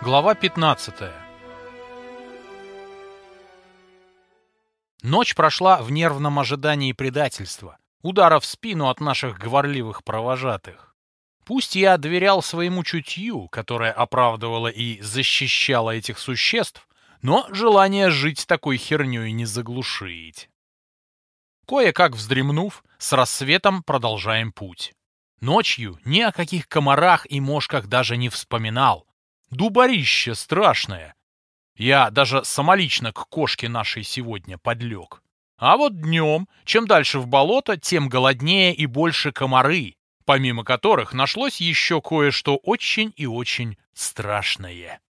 Глава 15 Ночь прошла в нервном ожидании предательства, удара в спину от наших говорливых провожатых. Пусть я доверял своему чутью, которое оправдывало и защищало этих существ, но желание жить такой херней не заглушить. Кое-как вздремнув, с рассветом продолжаем путь. Ночью ни о каких комарах и мошках даже не вспоминал. Дубарище страшное. Я даже самолично к кошке нашей сегодня подлег. А вот днем, чем дальше в болото, тем голоднее и больше комары, помимо которых нашлось еще кое-что очень и очень страшное.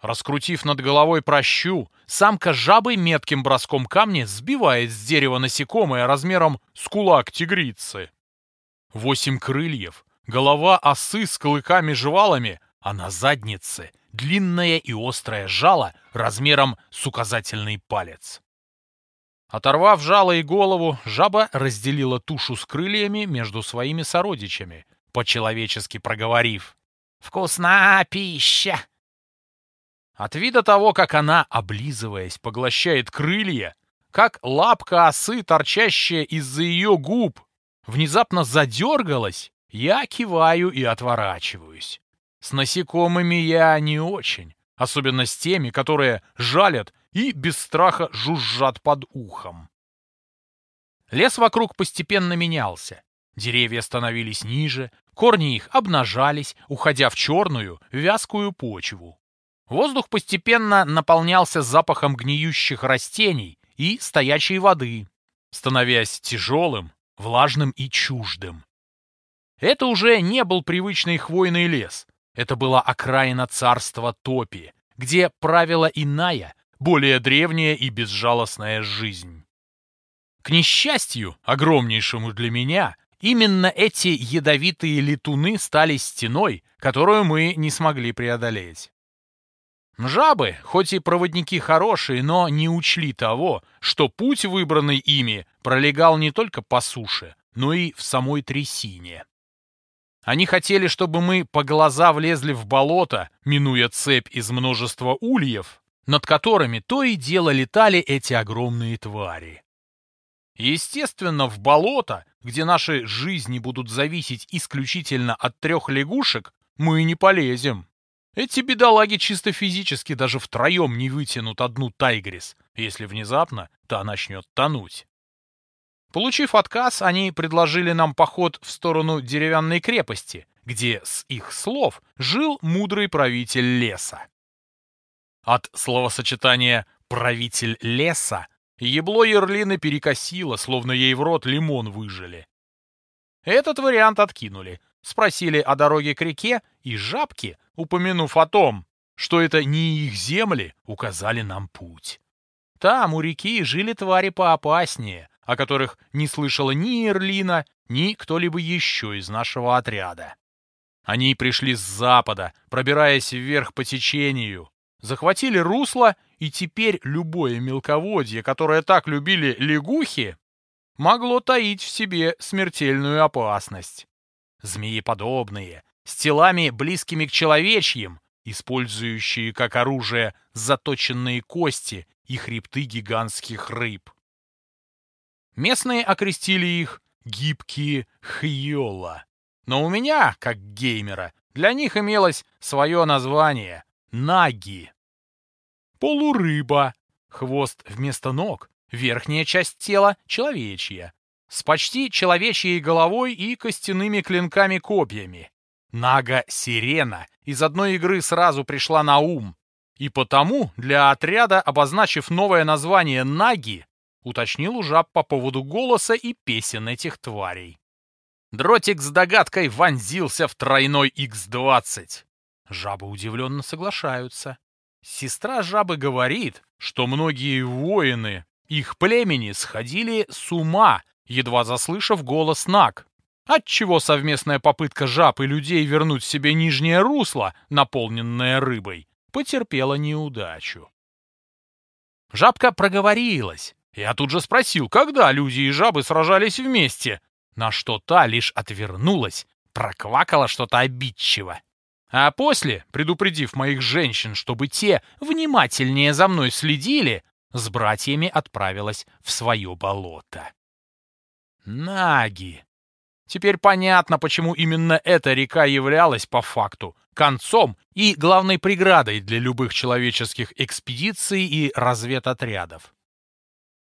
Раскрутив над головой прощу, самка жабы метким броском камня сбивает с дерева насекомое размером с кулак тигрицы. Восемь крыльев, голова осы с клыками-жевалами, а на заднице длинное и острое жало размером с указательный палец. Оторвав жало и голову, жаба разделила тушу с крыльями между своими сородичами, по-человечески проговорив «Вкусна пища!» От вида того, как она, облизываясь, поглощает крылья, как лапка осы, торчащая из-за ее губ, внезапно задергалась, я киваю и отворачиваюсь. С насекомыми я не очень, особенно с теми, которые жалят и без страха жужжат под ухом. Лес вокруг постепенно менялся. Деревья становились ниже, корни их обнажались, уходя в черную, вязкую почву. Воздух постепенно наполнялся запахом гниющих растений и стоячей воды, становясь тяжелым, влажным и чуждым. Это уже не был привычный хвойный лес. Это была окраина царства Топи, где правила иная, более древняя и безжалостная жизнь. К несчастью, огромнейшему для меня, именно эти ядовитые летуны стали стеной, которую мы не смогли преодолеть. Жабы, хоть и проводники хорошие, но не учли того, что путь, выбранный ими, пролегал не только по суше, но и в самой трясине. Они хотели, чтобы мы по глаза влезли в болото, минуя цепь из множества ульев, над которыми то и дело летали эти огромные твари. Естественно, в болото, где наши жизни будут зависеть исключительно от трех лягушек, мы не полезем. Эти бедолаги чисто физически даже втроем не вытянут одну тайгрис, если внезапно та начнет тонуть. Получив отказ, они предложили нам поход в сторону деревянной крепости, где, с их слов, жил мудрый правитель леса. От словосочетания «правитель леса» ебло Ерлины перекосило, словно ей в рот лимон выжили. Этот вариант откинули, спросили о дороге к реке, и жабки, упомянув о том, что это не их земли, указали нам путь. Там, у реки, жили твари поопаснее, о которых не слышала ни Эрлина, ни кто-либо еще из нашего отряда. Они пришли с запада, пробираясь вверх по течению, захватили русло, и теперь любое мелководье, которое так любили лягухи, могло таить в себе смертельную опасность змееподобные, с телами близкими к человечьим, использующие как оружие заточенные кости и хребты гигантских рыб. Местные окрестили их «гибкие хьола». Но у меня, как геймера, для них имелось свое название — наги. Полурыба, хвост вместо ног, верхняя часть тела — человечья, с почти человечьей головой и костяными клинками-копьями. Нага-сирена из одной игры сразу пришла на ум, и потому для отряда, обозначив новое название «Наги», уточнил у жаб по поводу голоса и песен этих тварей. Дротик с догадкой вонзился в тройной Х-20. Жабы удивленно соглашаются. Сестра жабы говорит, что многие воины их племени сходили с ума едва заслышав голос Наг. Отчего совместная попытка жаб и людей вернуть себе нижнее русло, наполненное рыбой, потерпела неудачу. Жабка проговорилась. Я тут же спросил, когда люди и жабы сражались вместе, на что та лишь отвернулась, проквакала что-то обидчиво. А после, предупредив моих женщин, чтобы те внимательнее за мной следили, с братьями отправилась в свое болото. Наги. Теперь понятно, почему именно эта река являлась по факту концом и главной преградой для любых человеческих экспедиций и разведотрядов.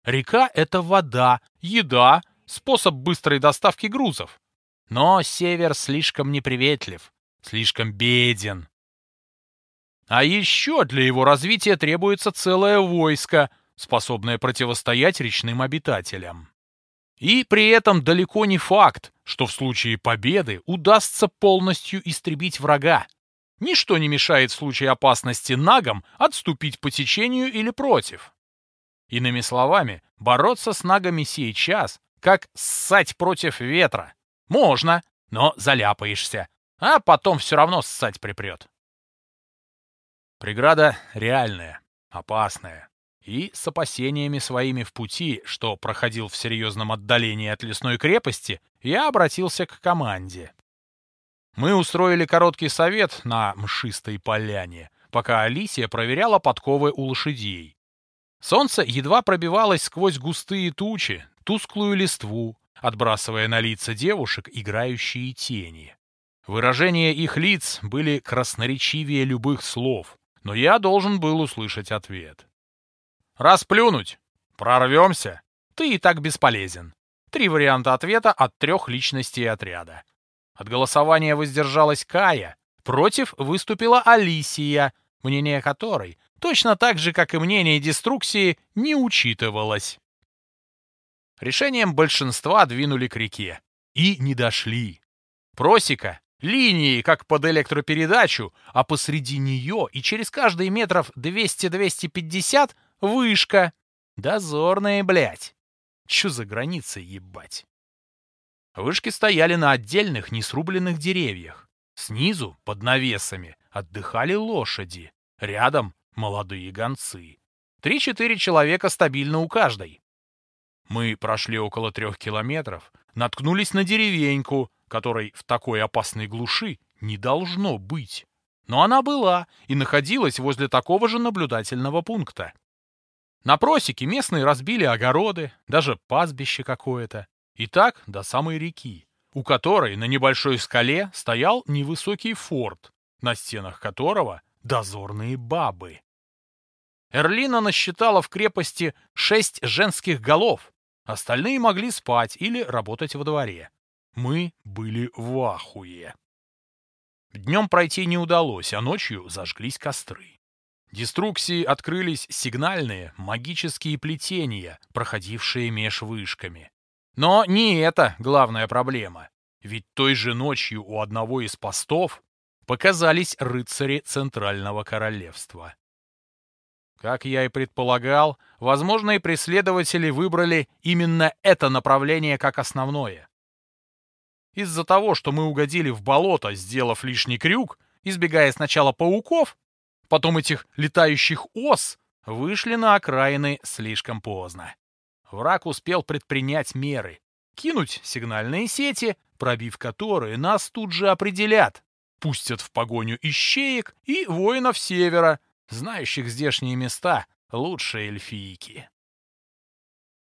Река — это вода, еда, способ быстрой доставки грузов. Но север слишком неприветлив, слишком беден. А еще для его развития требуется целое войско, способное противостоять речным обитателям. И при этом далеко не факт, что в случае победы удастся полностью истребить врага. Ничто не мешает в случае опасности нагам отступить по течению или против. Иными словами, бороться с нагами сейчас, как ссать против ветра. Можно, но заляпаешься, а потом все равно ссать припрет. Преграда реальная, опасная. И с опасениями своими в пути, что проходил в серьезном отдалении от лесной крепости, я обратился к команде. Мы устроили короткий совет на мшистой поляне, пока Алисия проверяла подковы у лошадей. Солнце едва пробивалось сквозь густые тучи, тусклую листву, отбрасывая на лица девушек играющие тени. Выражения их лиц были красноречивее любых слов, но я должен был услышать ответ. «Расплюнуть! Прорвемся! Ты и так бесполезен!» Три варианта ответа от трех личностей отряда. От голосования воздержалась Кая, против выступила Алисия, мнение которой, точно так же, как и мнение деструкции, не учитывалось. Решением большинства двинули к реке. И не дошли. Просека, линии, как под электропередачу, а посреди нее и через каждые метров 200-250 вышка. Дозорные, блядь. Чё за границей, ебать? Вышки стояли на отдельных несрубленных деревьях. Снизу, под навесами, отдыхали лошади. Рядом молодые гонцы. Три-четыре человека стабильно у каждой. Мы прошли около трех километров, наткнулись на деревеньку, которой в такой опасной глуши не должно быть. Но она была и находилась возле такого же наблюдательного пункта. На просеке местные разбили огороды, даже пастбище какое-то. И так до самой реки, у которой на небольшой скале стоял невысокий форт, на стенах которого дозорные бабы. Эрлина насчитала в крепости шесть женских голов, остальные могли спать или работать во дворе. Мы были в ахуе. Днем пройти не удалось, а ночью зажглись костры. Деструкции открылись сигнальные магические плетения, проходившие меж вышками. Но не это главная проблема. Ведь той же ночью у одного из постов показались рыцари Центрального Королевства. Как я и предполагал, возможные преследователи выбрали именно это направление как основное. Из-за того, что мы угодили в болото, сделав лишний крюк, избегая сначала пауков, потом этих летающих ос, вышли на окраины слишком поздно. Враг успел предпринять меры, кинуть сигнальные сети, пробив которые нас тут же определят, пустят в погоню ищеек и воинов севера, знающих здешние места лучше эльфийки.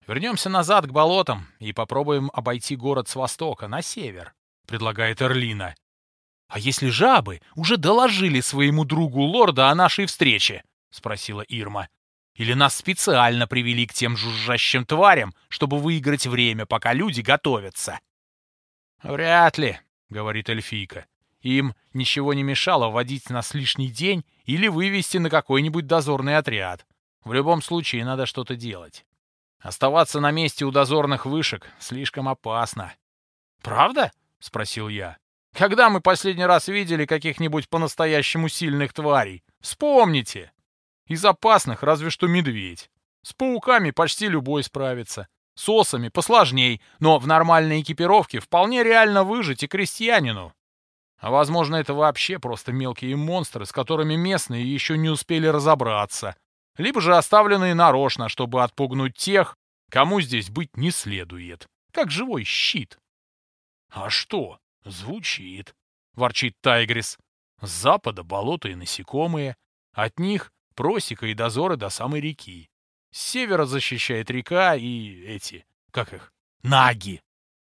Вернемся назад к болотам и попробуем обойти город с востока, на север, предлагает Эрлина. А если жабы уже доложили своему другу лорда о нашей встрече? спросила Ирма. Или нас специально привели к тем жужжащим тварям, чтобы выиграть время, пока люди готовятся? Вряд ли, говорит эльфийка. Им ничего не мешало водить нас лишний день или вывести на какой-нибудь дозорный отряд. В любом случае надо что-то делать. Оставаться на месте у дозорных вышек слишком опасно. «Правда?» — спросил я. «Когда мы последний раз видели каких-нибудь по-настоящему сильных тварей? Вспомните!» «Из опасных разве что медведь. С пауками почти любой справится. С осами посложней, но в нормальной экипировке вполне реально выжить и крестьянину. А возможно, это вообще просто мелкие монстры, с которыми местные еще не успели разобраться. Либо же оставленные нарочно, чтобы отпугнуть тех, кому здесь быть не следует. Как живой щит. «А что? Звучит», — ворчит Тайгрис. С запада болота и насекомые. От них просека и дозоры до самой реки. С севера защищает река и эти, как их, наги.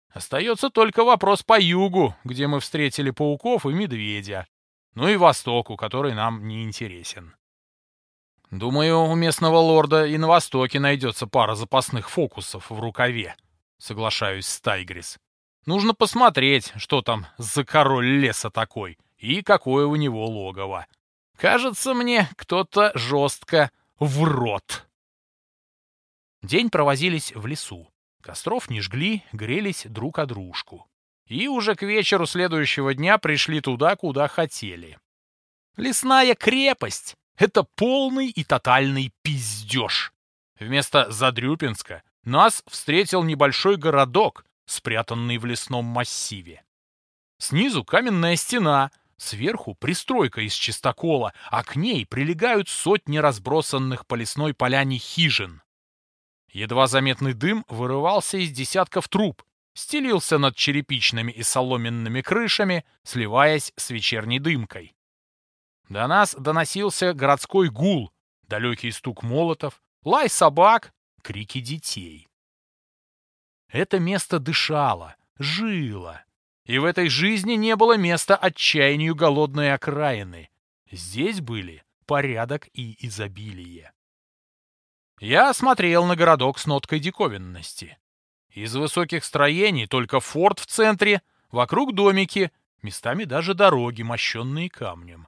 Остается только вопрос по югу, где мы встретили пауков и медведя. Ну и востоку, который нам не интересен. Думаю, у местного лорда и на востоке найдется пара запасных фокусов в рукаве. Соглашаюсь с Тайгрис. Нужно посмотреть, что там за король леса такой и какое у него логово. Кажется мне, кто-то жестко в рот. День провозились в лесу. Костров не жгли, грелись друг о дружку. И уже к вечеру следующего дня пришли туда, куда хотели. Лесная крепость — это полный и тотальный пиздеж. Вместо Задрюпинска нас встретил небольшой городок, спрятанный в лесном массиве. Снизу каменная стена, сверху пристройка из чистокола, а к ней прилегают сотни разбросанных по лесной поляне хижин. Едва заметный дым вырывался из десятков труб, стелился над черепичными и соломенными крышами, сливаясь с вечерней дымкой. До нас доносился городской гул, далекий стук молотов, лай собак, крики детей. Это место дышало, жило. И в этой жизни не было места отчаянию голодной окраины. Здесь были порядок и изобилие. Я смотрел на городок с ноткой диковинности. Из высоких строений только форт в центре, вокруг домики, местами даже дороги, мощенные камнем.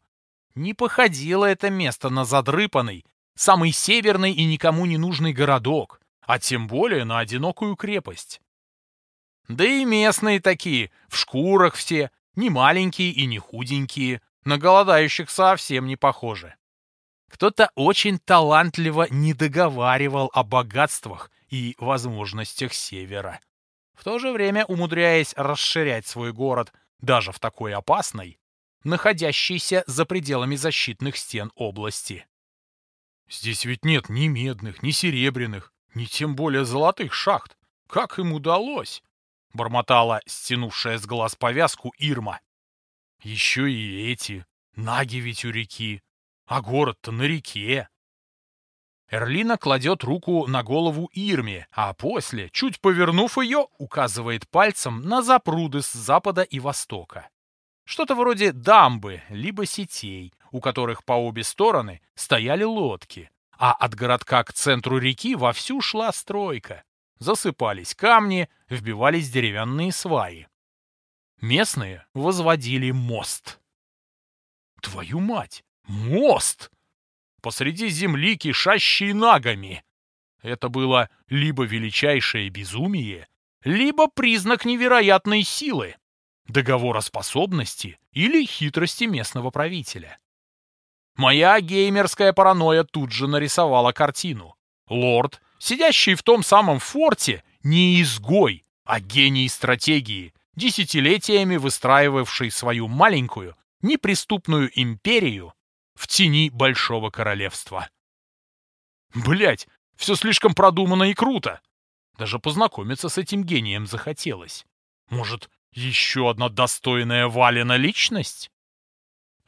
Не походило это место на задрыпанный, самый северный и никому не нужный городок, а тем более на одинокую крепость. Да и местные такие, в шкурах все, не маленькие и не худенькие, на голодающих совсем не похожи. Кто-то очень талантливо не договаривал о богатствах и возможностях Севера. В то же время умудряясь расширять свой город даже в такой опасной, находящейся за пределами защитных стен области. Здесь ведь нет ни медных, ни серебряных, ни тем более золотых шахт. Как им удалось? Бормотала стянувшая с глаз повязку Ирма. Еще и эти. Наги ведь у реки. А город-то на реке. Эрлина кладет руку на голову Ирме, а после, чуть повернув ее, указывает пальцем на запруды с запада и востока. Что-то вроде дамбы, либо сетей, у которых по обе стороны стояли лодки, а от городка к центру реки вовсю шла стройка. Засыпались камни, вбивались деревянные сваи. Местные возводили мост. Твою мать! Мост! Посреди земли, кишащей нагами. Это было либо величайшее безумие, либо признак невероятной силы, договороспособности или хитрости местного правителя. Моя геймерская паранойя тут же нарисовала картину. Лорд, сидящий в том самом форте, не изгой, а гений стратегии, десятилетиями выстраивавший свою маленькую, неприступную империю в тени Большого Королевства. Блять, все слишком продумано и круто. Даже познакомиться с этим гением захотелось. Может, еще одна достойная Валина личность?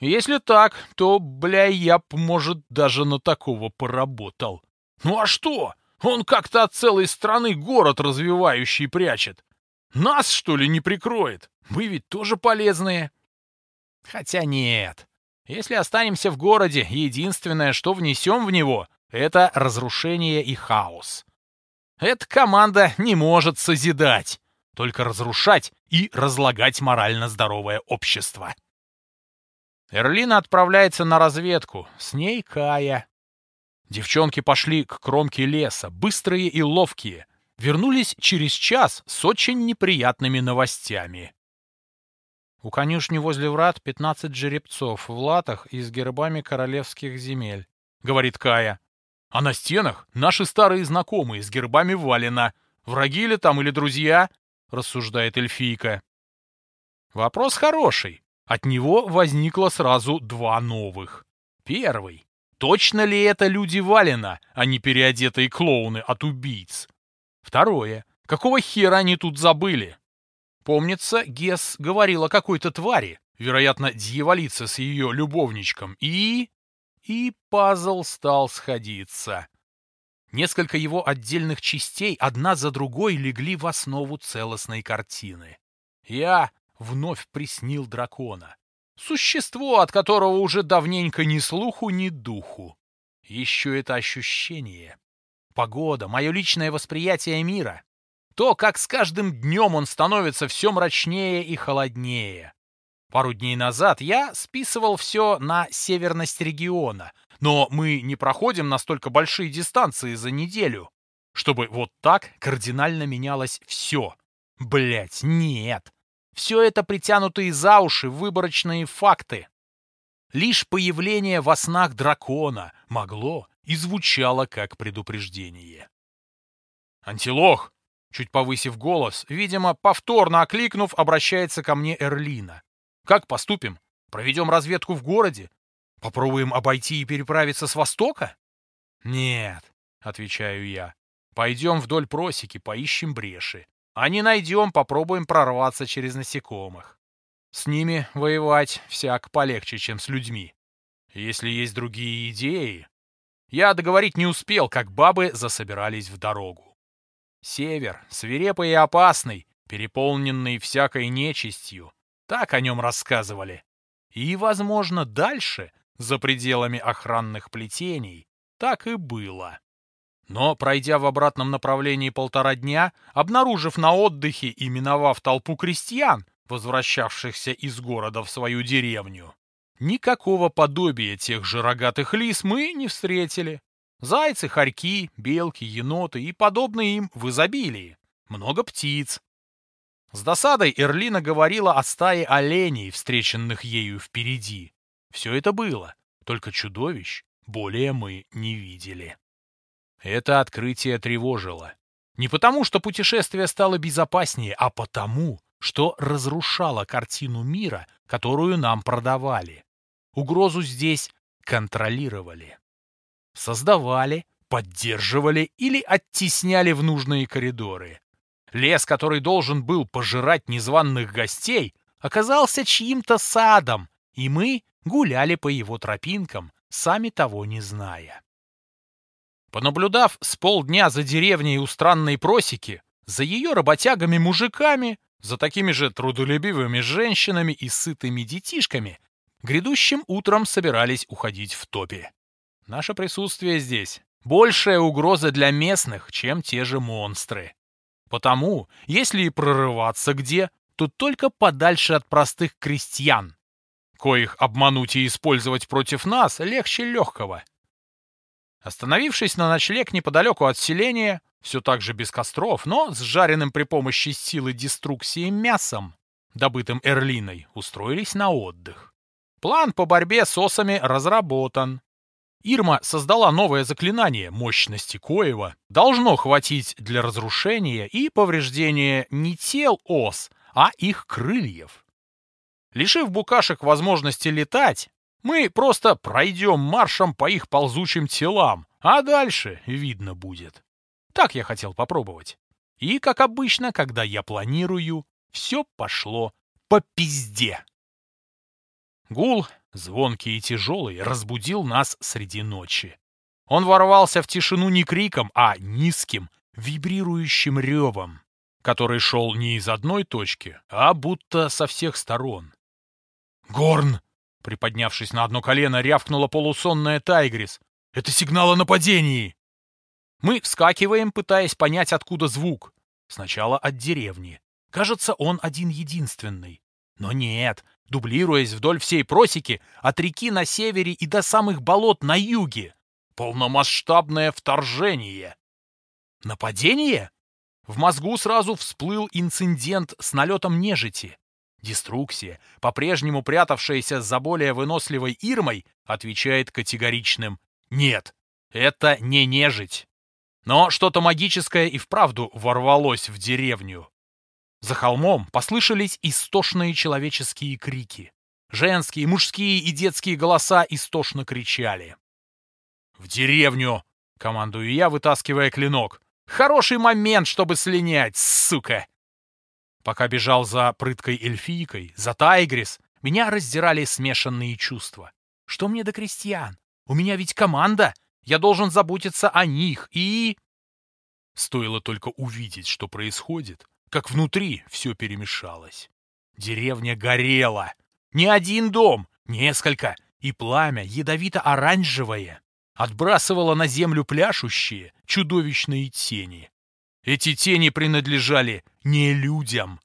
Если так, то, бля, я б, может, даже на такого поработал. Ну а что? Он как-то от целой страны город развивающий прячет. Нас, что ли, не прикроет? Мы ведь тоже полезные. Хотя нет. Если останемся в городе, единственное, что внесем в него, это разрушение и хаос. Эта команда не может созидать, только разрушать и разлагать морально здоровое общество. Эрлина отправляется на разведку, с ней Кая. Девчонки пошли к кромке леса, быстрые и ловкие. Вернулись через час с очень неприятными новостями. У конюшни возле врат пятнадцать жеребцов в латах и с гербами королевских земель, — говорит Кая. А на стенах наши старые знакомые с гербами Валина. Враги ли там или друзья? — рассуждает эльфийка. Вопрос хороший. От него возникло сразу два новых. Первый. Точно ли это люди Валина, а не переодетые клоуны от убийц? Второе. Какого хера они тут забыли? Помнится, Гес говорил о какой-то твари, вероятно, дьяволица с ее любовничком, и... И пазл стал сходиться. Несколько его отдельных частей одна за другой легли в основу целостной картины. Я вновь приснил дракона. Существо, от которого уже давненько ни слуху, ни духу. Еще это ощущение. Погода, мое личное восприятие мира. То, как с каждым днем он становится все мрачнее и холоднее. Пару дней назад я списывал все на северность региона, но мы не проходим настолько большие дистанции за неделю, чтобы вот так кардинально менялось все. Блять, нет. Все это притянутые за уши выборочные факты. Лишь появление во снах дракона могло и звучало как предупреждение. «Антилох!» Чуть повысив голос, видимо, повторно окликнув, обращается ко мне Эрлина. «Как поступим? Проведем разведку в городе? Попробуем обойти и переправиться с востока?» «Нет», — отвечаю я. «Пойдем вдоль просеки, поищем бреши. А не найдем, попробуем прорваться через насекомых. С ними воевать всяк полегче, чем с людьми. Если есть другие идеи... Я договорить не успел, как бабы засобирались в дорогу. Север, свирепый и опасный, переполненный всякой нечистью. Так о нем рассказывали. И, возможно, дальше, за пределами охранных плетений, так и было. Но, пройдя в обратном направлении полтора дня, обнаружив на отдыхе и миновав толпу крестьян, возвращавшихся из города в свою деревню, никакого подобия тех же рогатых лис мы не встретили. Зайцы, хорьки, белки, еноты и подобные им в изобилии. Много птиц. С досадой Эрлина говорила о стае оленей, встреченных ею впереди. Все это было, только чудовищ более мы не видели. Это открытие тревожило. Не потому, что путешествие стало безопаснее, а потому, что разрушало картину мира, которую нам продавали. Угрозу здесь контролировали. Создавали, поддерживали или оттесняли в нужные коридоры. Лес, который должен был пожирать незваных гостей, оказался чьим-то садом, и мы гуляли по его тропинкам, сами того не зная. Понаблюдав с полдня за деревней у странной просеки, за ее работягами-мужиками, за такими же трудолюбивыми женщинами и сытыми детишками, грядущим утром собирались уходить в топе. Наше присутствие здесь — большая угроза для местных, чем те же монстры. Потому, если и прорываться где, то только подальше от простых крестьян, коих обмануть и использовать против нас легче легкого. Остановившись на ночлег неподалеку от селения, все так же без костров, но с жареным при помощи силы деструкции мясом, добытым Эрлиной, устроились на отдых. План по борьбе с осами разработан. Ирма создала новое заклинание, мощности коего должно хватить для разрушения и повреждения не тел ос, а их крыльев. Лишив букашек возможности летать, мы просто пройдем маршем по их ползучим телам, а дальше видно будет. Так я хотел попробовать. И, как обычно, когда я планирую, все пошло по пизде. Гул, звонкий и тяжелый, разбудил нас среди ночи. Он ворвался в тишину не криком, а низким, вибрирующим ревом, который шел не из одной точки, а будто со всех сторон. «Горн!» Приподнявшись на одно колено, рявкнула полусонная Тайгрис. «Это сигнал о нападении!» Мы вскакиваем, пытаясь понять, откуда звук. Сначала от деревни. Кажется, он один-единственный. Но нет, дублируясь вдоль всей просеки, от реки на севере и до самых болот на юге. Полномасштабное вторжение. Нападение? В мозгу сразу всплыл инцидент с налетом нежити. Деструксия, по-прежнему прятавшаяся за более выносливой Ирмой, отвечает категоричным «Нет, это не нежить». Но что-то магическое и вправду ворвалось в деревню. За холмом послышались истошные человеческие крики. Женские, мужские и детские голоса истошно кричали. «В деревню!» — командую я, вытаскивая клинок. «Хороший момент, чтобы слинять, сука!» Пока бежал за прыткой эльфийкой, за Тайгрис, меня раздирали смешанные чувства. Что мне до крестьян? У меня ведь команда. Я должен заботиться о них и... Стоило только увидеть, что происходит, как внутри все перемешалось. Деревня горела. Не один дом, несколько, и пламя ядовито-оранжевое отбрасывало на землю пляшущие, чудовищные тени. Эти тени принадлежали не людям.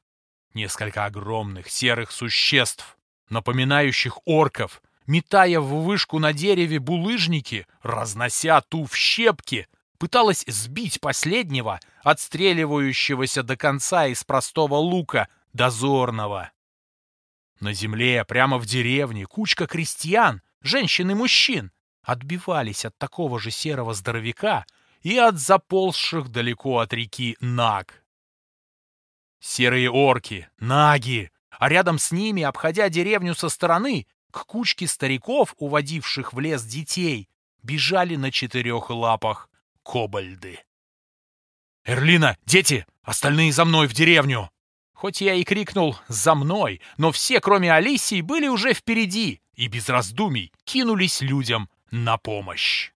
Несколько огромных серых существ, напоминающих орков, метая в вышку на дереве булыжники, разнося ту в щепки, пыталась сбить последнего, отстреливающегося до конца из простого лука, дозорного. На земле, прямо в деревне, кучка крестьян, женщин и мужчин, отбивались от такого же серого здоровяка и от заползших далеко от реки наг. Серые орки, наги, а рядом с ними, обходя деревню со стороны, к кучке стариков, уводивших в лес детей, бежали на четырех лапах кобальды. «Эрлина, дети! Остальные за мной в деревню!» Хоть я и крикнул «за мной», но все, кроме Алисии, были уже впереди и без раздумий кинулись людям на помощь.